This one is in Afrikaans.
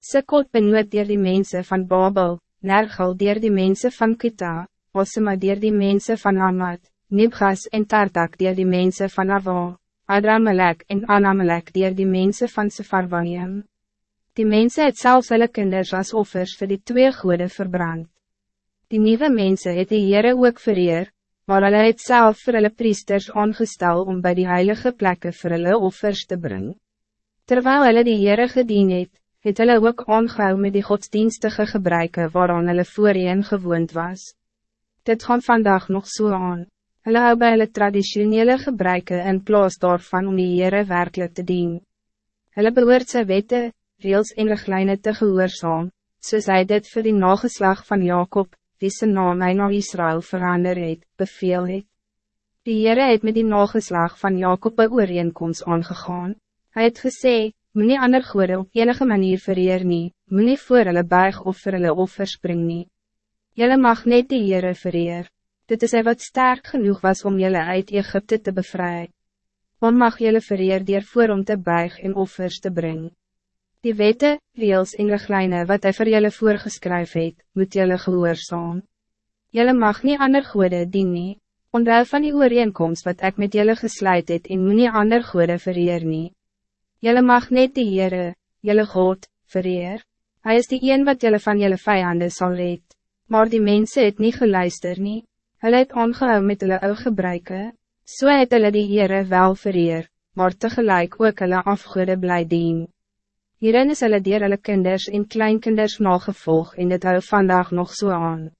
Sikot benoot dier die mensen van Babel, Nergal dier die mensen van Kita, Osema dier die mensen van Amad, Nibgas en Tartak dier die mensen van Ava, Adramelek en Anamelek dier die mensen van Sefarvanium. Die mensen het zelfs hulle kinders als offers voor die twee goede verbrand. Die nieuwe mensen het die Heere ook vereer, maar hulle het self vir hulle priesters aangestel om bij die heilige plekken vir hulle offers te brengen. Terwijl hulle die Heere gedien het, het hulle ook aangehou met die godsdienstige gebruiken waaraan hulle voorheen gewoond was. Dit gaan vandaag nog zo so aan. Hulle hou by hulle traditionele gebruiken in plaas daarvan om die Heere werkelijk te dien. Hulle behoort sy wette, reels en richtlijne te gehoorzaam, soos hy dit vir die nageslag van Jacob, wie zijn naam hy na Israël verander het, beveel het. Die Heere het met die nageslag van Jacob een ooreenkomst aangegaan. Hij het gesê, moet nie ander goede op enige manier vereer nie, moet nie voor hulle buig of vir hulle offer spring nie. Jylle mag net die Heere vereer. Dit is hy wat sterk genoeg was om jullie uit Egypte te bevrijden. Want mag jullie vereer dier voor om te buig en offers te brengen. Die wette, reels en richtlijne wat hij voor jullie voorgeskryf het, moet jullie gehoorzaam. Jullie mag niet ander goede dien nie, onthou van die ooreenkomst wat ik met jullie gesluit het en moet nie ander goede vereer nie. Jullie mag net die Heere, jullie God, vereer. Hij is die een wat jullie van jullie vijanden zal red. Maar die mensen het niet geluister nie, hulle het ongehou met hulle ou gebruike, so het hulle die Heere wel vereer, maar tegelijk ook hulle afgoede bly dien. Hierin is hulle dier hulle kinders en kleinkinders nagevolg en dit hou vandaag nog zo so aan.